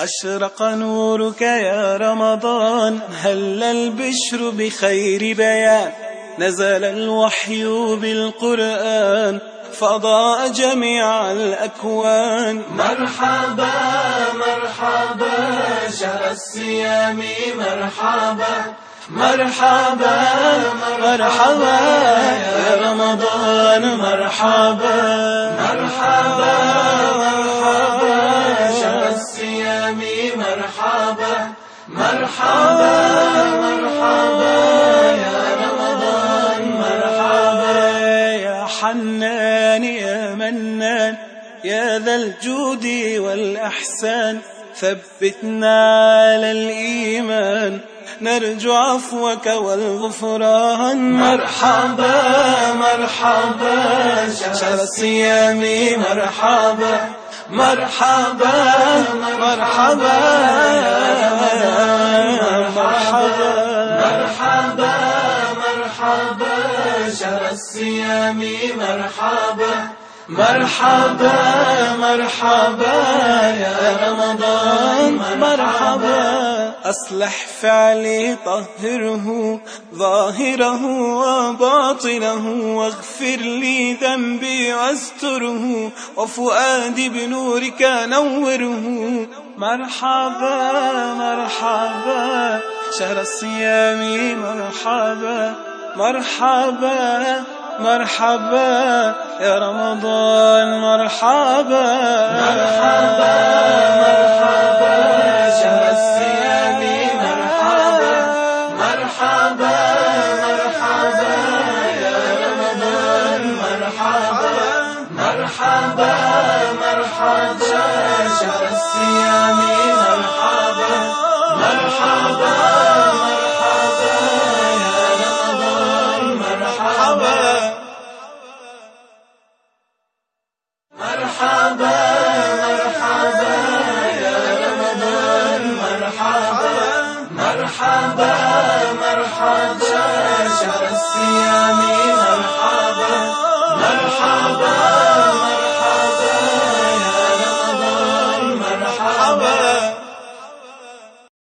أشرق نورك يا رمضان هل البشر بخير بيان نزل الوحي بالقرآن فضاء جميع الأكوان. مرحبا مرحبا شهر الصيام مرحبا. مرحبا مرحبا يا رمضان مرحبا. مرحبا مرحبا مرحبا مرحبا يا رمضان مرحبا. يا حنان يا منان يا ذا الجود والأحسان ثبتنا على الإيمان. نرجو عفوك والغفران. مرحبا مرحبا شهر الصيام مرحبا. مرحبا مرحبا مرحبا مرحبا مرحبا شهر الصيام مرحبا مرحبا مرحبا يا رمضان مرحبا. أصلح فعلي طهره ظاهره وباطنه واغفر لي ذنبي واستره وفؤادي بنورك نوره. مرحبا مرحبا شهر الصيام مرحبا مرحبا مرحبا يا رمضان مرحبا. مرحبا. مرحبا مرحبا شهر الصيام مرحبا مرحبا مرحبا يا رمضان مرحبا مرحبا مرحبا يا رمضان مرحبا مرحبا مرحبا شهر الصيام مرحبا مرحبا